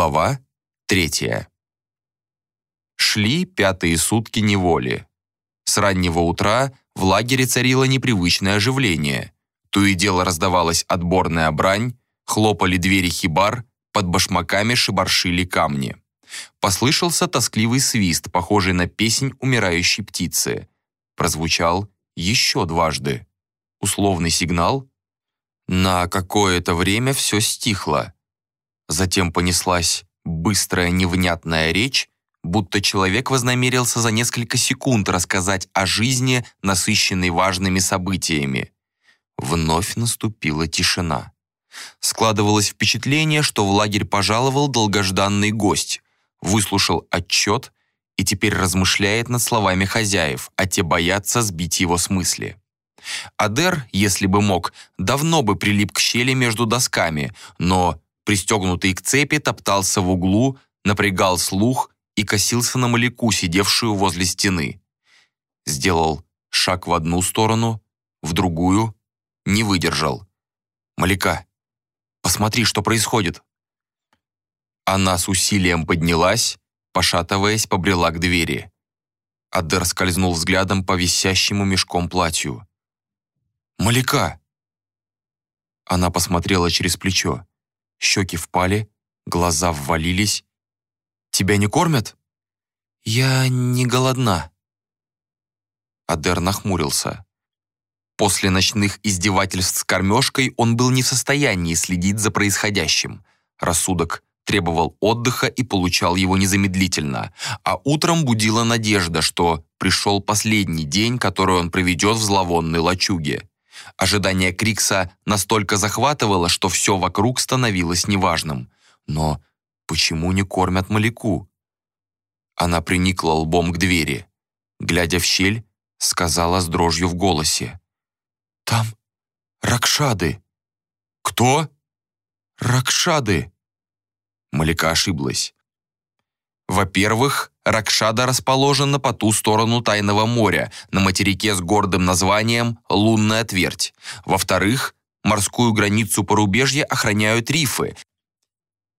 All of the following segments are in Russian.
Глава третья. Шли пятые сутки неволи. С раннего утра в лагере царило непривычное оживление. То и дело раздавалась отборная брань, хлопали двери хибар, под башмаками шибаршили камни. Послышался тоскливый свист, похожий на песнь умирающей птицы. Прозвучал еще дважды. Условный сигнал. На какое-то время все стихло. Затем понеслась быстрая невнятная речь, будто человек вознамерился за несколько секунд рассказать о жизни, насыщенной важными событиями. Вновь наступила тишина. Складывалось впечатление, что в лагерь пожаловал долгожданный гость, выслушал отчет и теперь размышляет над словами хозяев, а те боятся сбить его с мысли. Адер, если бы мог, давно бы прилип к щели между досками, но пристегнутый к цепи, топтался в углу, напрягал слух и косился на Маляку, сидевшую возле стены. Сделал шаг в одну сторону, в другую, не выдержал. «Маляка, посмотри, что происходит!» Она с усилием поднялась, пошатываясь, побрела к двери. Адер скользнул взглядом по висящему мешком платью. «Маляка!» Она посмотрела через плечо щеки впали, глаза ввалились. «Тебя не кормят?» «Я не голодна». Адер нахмурился. После ночных издевательств с кормежкой он был не в состоянии следить за происходящим. Рассудок требовал отдыха и получал его незамедлительно, а утром будила надежда, что пришел последний день, который он проведет в зловонной лачуге. Ожидание Крикса настолько захватывало, что все вокруг становилось неважным. Но почему не кормят Маляку? Она приникла лбом к двери. Глядя в щель, сказала с дрожью в голосе. «Там Ракшады». «Кто?» «Ракшады». Маляка ошиблась. Во-первых, Ракшада расположена по ту сторону Тайного моря, на материке с гордым названием «Лунная твердь». Во-вторых, морскую границу порубежья охраняют рифы.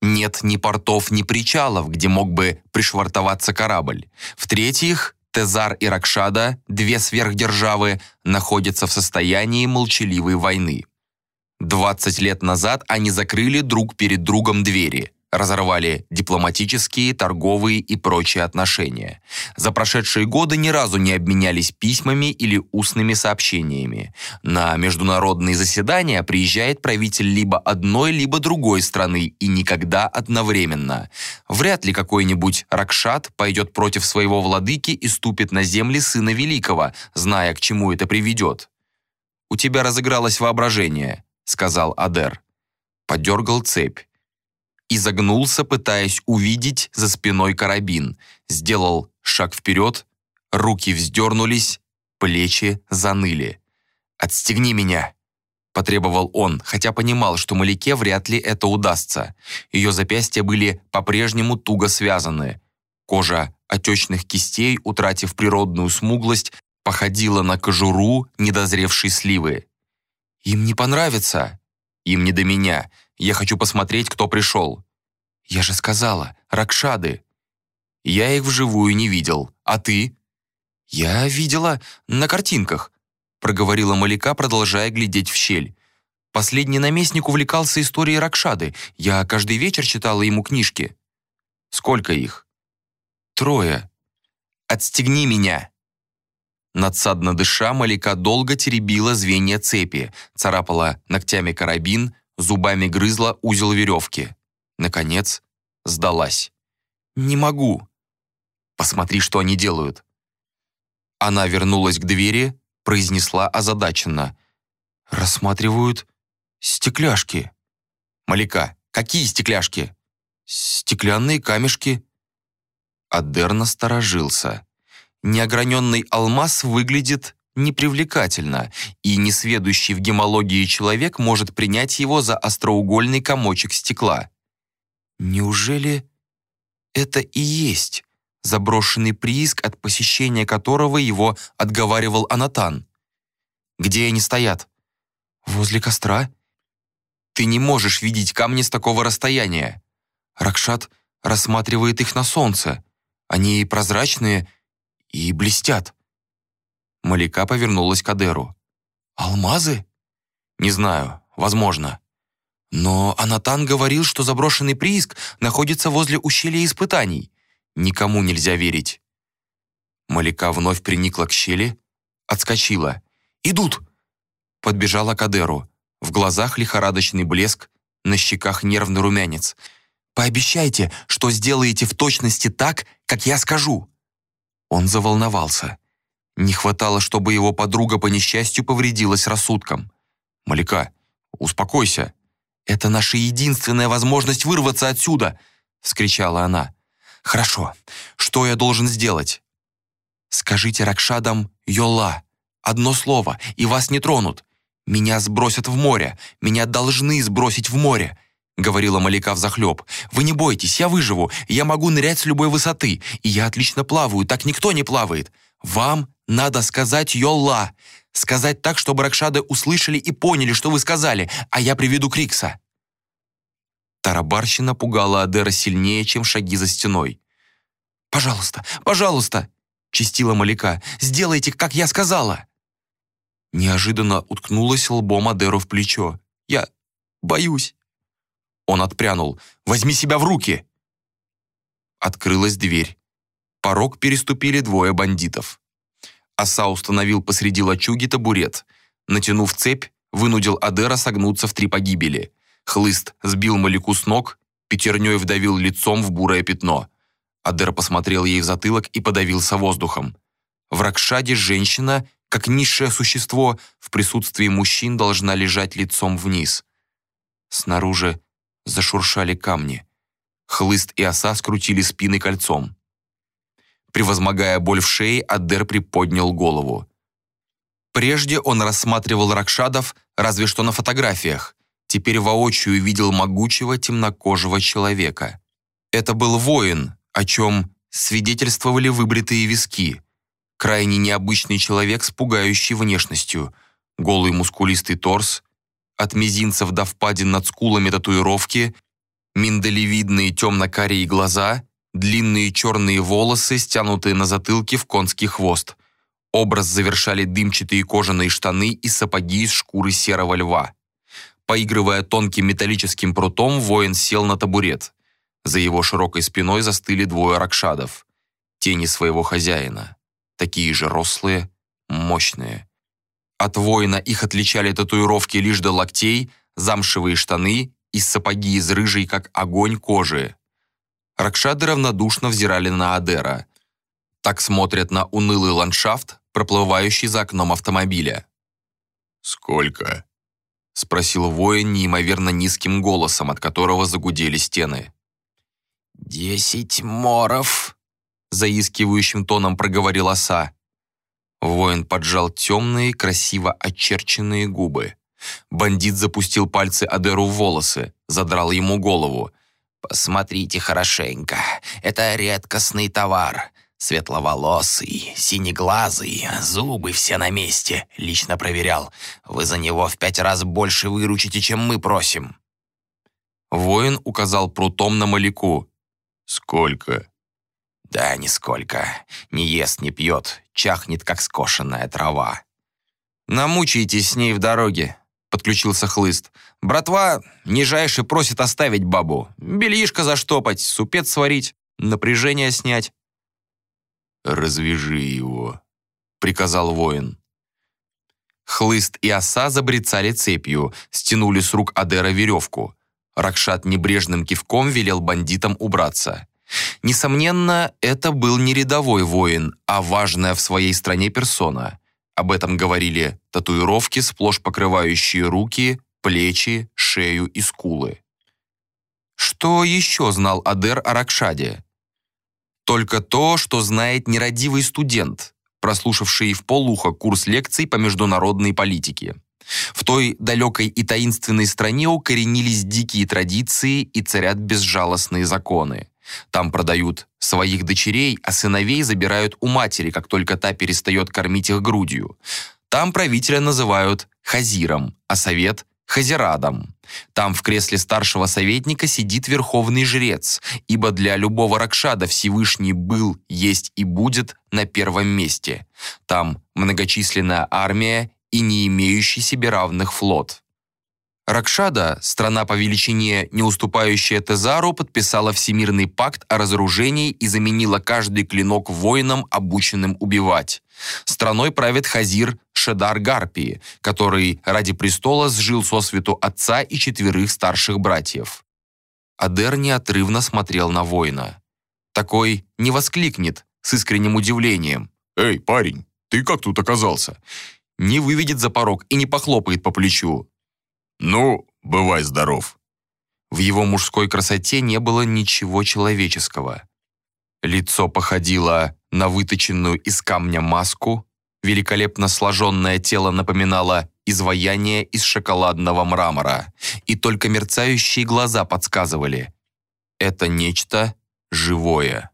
Нет ни портов, ни причалов, где мог бы пришвартоваться корабль. В-третьих, Тезар и Ракшада, две сверхдержавы, находятся в состоянии молчаливой войны. 20 лет назад они закрыли друг перед другом двери – разорвали дипломатические, торговые и прочие отношения. За прошедшие годы ни разу не обменялись письмами или устными сообщениями. На международные заседания приезжает правитель либо одной, либо другой страны и никогда одновременно. Вряд ли какой-нибудь Ракшат пойдет против своего владыки и ступит на земли сына Великого, зная, к чему это приведет. «У тебя разыгралось воображение», — сказал Адер. Подергал цепь изогнулся, пытаясь увидеть за спиной карабин. Сделал шаг вперед, руки вздернулись, плечи заныли. «Отстегни меня!» — потребовал он, хотя понимал, что Маляке вряд ли это удастся. Ее запястья были по-прежнему туго связаны. Кожа отечных кистей, утратив природную смуглость, походила на кожуру недозревшей сливы. «Им не понравится!» «Им не до меня. Я хочу посмотреть, кто пришел». «Я же сказала, Ракшады». «Я их вживую не видел. А ты?» «Я видела на картинках», проговорила Маляка, продолжая глядеть в щель. «Последний наместник увлекался историей Ракшады. Я каждый вечер читала ему книжки». «Сколько их?» «Трое». «Отстегни меня!» Надсадно дыша, Маляка долго теребила звенья цепи, царапала ногтями карабин, зубами грызла узел веревки. Наконец, сдалась. «Не могу». «Посмотри, что они делают». Она вернулась к двери, произнесла озадаченно. «Рассматривают стекляшки». «Маляка, какие стекляшки?» «Стеклянные камешки». Адер насторожился. Неограненный алмаз выглядит непривлекательно, и несведущий в гемологии человек может принять его за остроугольный комочек стекла. Неужели это и есть заброшенный прииск, от посещения которого его отговаривал Анатан? Где они стоят? Возле костра? Ты не можешь видеть камни с такого расстояния. Ракшат рассматривает их на солнце. Они прозрачные и блестят. Малика повернулась к Адеру. «Алмазы?» «Не знаю, возможно. Но Анатан говорил, что заброшенный прииск находится возле ущелья испытаний. Никому нельзя верить». Малика вновь приникла к щели, отскочила. «Идут!» Подбежала к Адеру. В глазах лихорадочный блеск, на щеках нервный румянец. «Пообещайте, что сделаете в точности так, как я скажу!» Он заволновался. Не хватало, чтобы его подруга по несчастью повредилась рассудком. «Маляка, успокойся. Это наша единственная возможность вырваться отсюда!» — вскричала она. «Хорошо. Что я должен сделать?» «Скажите Ракшадам «Йола». Одно слово, и вас не тронут. Меня сбросят в море. Меня должны сбросить в море», — говорила Малика взахлеб. «Вы не бойтесь, я выживу. Я могу нырять с любой высоты. И я отлично плаваю, так никто не плавает. Вам надо сказать «Йолла». Сказать так, чтобы Ракшады услышали и поняли, что вы сказали, а я приведу Крикса». Тарабарщина пугала Адера сильнее, чем шаги за стеной. «Пожалуйста, пожалуйста!» — чистила Маляка. «Сделайте, как я сказала!» Неожиданно уткнулась лбом Адеру в плечо. «Я боюсь». Он отпрянул. «Возьми себя в руки!» Открылась дверь. Порог переступили двое бандитов. Оса установил посреди лачуги табурет. Натянув цепь, вынудил Адера согнуться в три погибели. Хлыст сбил Маляку с ног, пятерней вдавил лицом в бурое пятно. Адер посмотрел ей в затылок и подавился воздухом. В Ракшаде женщина, как низшее существо, в присутствии мужчин должна лежать лицом вниз. Снаружи зашуршали камни. Хлыст и оса скрутили спины кольцом. Превозмогая боль в шее, Адер приподнял голову. Прежде он рассматривал Ракшадов разве что на фотографиях. Теперь воочию видел могучего темнокожего человека. Это был воин, о чем свидетельствовали выбритые виски. Крайне необычный человек с пугающей внешностью. Голый мускулистый торс, от мизинцев до впадин над скулами татуировки, миндалевидные темно-карие глаза, длинные черные волосы, стянутые на затылке в конский хвост. Образ завершали дымчатые кожаные штаны и сапоги из шкуры серого льва. Поигрывая тонким металлическим прутом, воин сел на табурет. За его широкой спиной застыли двое ракшадов. Тени своего хозяина. Такие же рослые, мощные. От воина их отличали татуировки лишь до локтей, замшевые штаны и сапоги из рыжей, как огонь, кожи. Ракшады равнодушно взирали на Адера. Так смотрят на унылый ландшафт, проплывающий за окном автомобиля. «Сколько?» — спросил воин неимоверно низким голосом, от которого загудели стены. «Десять моров», — заискивающим тоном проговорил оса. Воин поджал темные, красиво очерченные губы. Бандит запустил пальцы Адеру в волосы, задрал ему голову. «Посмотрите хорошенько, это редкостный товар. Светловолосый, синеглазый, зубы все на месте. Лично проверял. Вы за него в пять раз больше выручите, чем мы просим». Воин указал прутом на Маляку. «Сколько?» «Да нисколько. Не ест, не пьет, чахнет, как скошенная трава». «Намучаетесь с ней в дороге», — подключился хлыст. «Братва нижайше просит оставить бабу. Бельишко заштопать, супец сварить, напряжение снять». «Развяжи его», — приказал воин. Хлыст и оса забрецали цепью, стянули с рук Адера веревку. Ракшат небрежным кивком велел бандитам убраться. Несомненно, это был не рядовой воин, а важная в своей стране персона. Об этом говорили татуировки, сплошь покрывающие руки, плечи, шею и скулы. Что еще знал Адер о Ракшаде? Только то, что знает нерадивый студент, прослушавший в полухо курс лекций по международной политике. В той далекой и таинственной стране укоренились дикие традиции и царят безжалостные законы. Там продают своих дочерей, а сыновей забирают у матери, как только та перестает кормить их грудью. Там правителя называют хазиром, а совет – Хазирадом. Там в кресле старшего советника сидит верховный жрец, ибо для любого Ракшада Всевышний был, есть и будет на первом месте. Там многочисленная армия и не имеющий себе равных флот. Ракшада, страна по величине, не уступающая Тезару, подписала Всемирный пакт о разоружении и заменила каждый клинок воинам, обученным убивать. Страной правит Хазир Шедар Гарпии, который ради престола сжил сосвету отца и четверых старших братьев. Адер неотрывно смотрел на воина. Такой не воскликнет с искренним удивлением. «Эй, парень, ты как тут оказался?» Не выведет за порог и не похлопает по плечу. «Ну, бывай здоров». В его мужской красоте не было ничего человеческого. Лицо походило на выточенную из камня маску, великолепно сложенное тело напоминало изваяние из шоколадного мрамора, и только мерцающие глаза подсказывали — это нечто живое.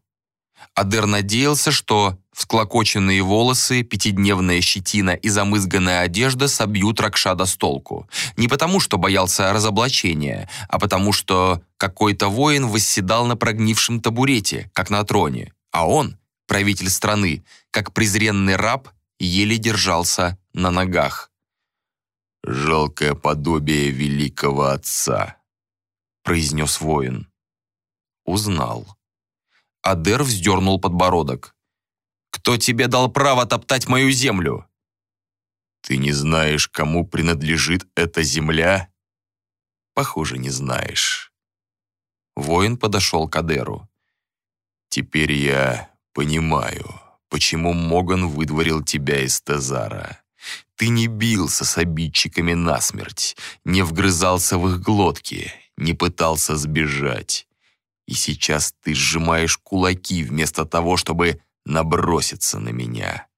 Адер надеялся, что всклокоченные волосы, пятидневная щетина и замызганная одежда собьют Ракшада с толку. Не потому, что боялся разоблачения, а потому, что какой-то воин восседал на прогнившем табурете, как на троне, а он, правитель страны, как презренный раб, еле держался на ногах. «Жалкое подобие великого отца», — произнес воин. Узнал. Адер вздернул подбородок. «Кто тебе дал право топтать мою землю?» «Ты не знаешь, кому принадлежит эта земля?» «Похоже, не знаешь». Воин подошел к Адеру. «Теперь я понимаю, почему Моган выдворил тебя из Тезара. Ты не бился с обидчиками насмерть, не вгрызался в их глотки, не пытался сбежать. И сейчас ты сжимаешь кулаки вместо того, чтобы наброситься на меня.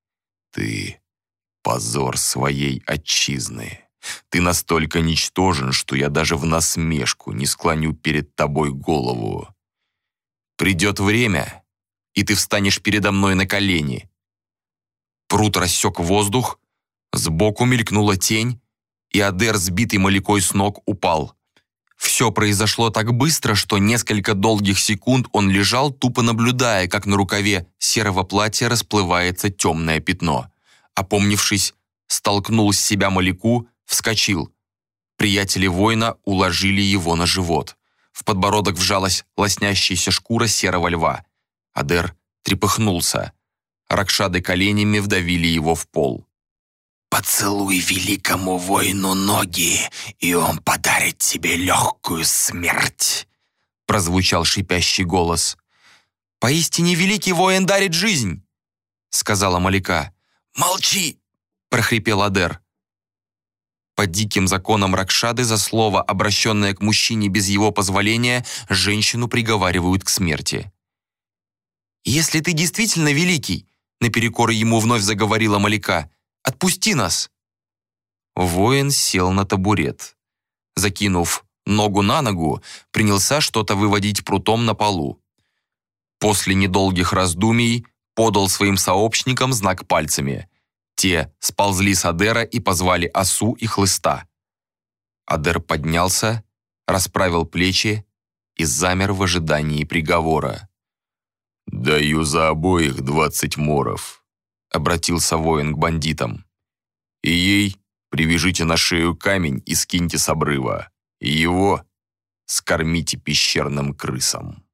Ты — позор своей отчизны. Ты настолько ничтожен, что я даже в насмешку не склоню перед тобой голову. Придет время, и ты встанешь передо мной на колени. Прут рассек воздух, сбоку мелькнула тень, и Адер, сбитый малякой с ног, упал. Все произошло так быстро, что несколько долгих секунд он лежал, тупо наблюдая, как на рукаве серого платья расплывается темное пятно. Опомнившись, столкнул с себя Маляку, вскочил. Приятели воина уложили его на живот. В подбородок вжалась лоснящаяся шкура серого льва. Адер трепыхнулся. Ракшады коленями вдавили его в пол. «Поцелуй великому воину ноги, и он подарит тебе легкую смерть», прозвучал шипящий голос. «Поистине великий воин дарит жизнь», сказала Малика. «Молчи!» прохрипел Адер. По диким законам Ракшады за слово, обращенное к мужчине без его позволения, женщину приговаривают к смерти. «Если ты действительно великий», наперекор ему вновь заговорила Малика, Отпусти нас!» Воин сел на табурет. Закинув ногу на ногу, принялся что-то выводить прутом на полу. После недолгих раздумий подал своим сообщникам знак пальцами. Те сползли с Адера и позвали осу и хлыста. Адер поднялся, расправил плечи и замер в ожидании приговора. «Даю за обоих двадцать моров», обратился воин к бандитам. «И ей привяжите на шею камень и скиньте с обрыва. И его скормите пещерным крысам».